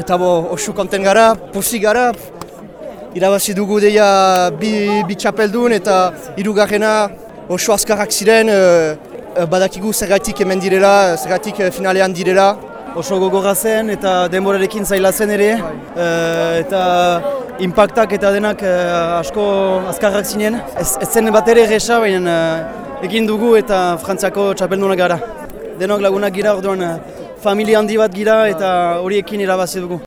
eta bo, oso konten gara, posi gara, irabazi dugu deia bi, bi txapeldun eta irugarrena oso azkarrak ziren, uh, badakigu zergatik hemen direla, zergatik finalean direla. Oso gogorra zen eta denborarekin zaila zen ere, eta impactak eta denak asko azkarrak zinen. Ez, ez zen bat ere resa, baina egin dugu eta Frantziako txapeldunak gara. Denok lagunak gira, orduan familia handi bat gira eta horiekin irabazi dugu.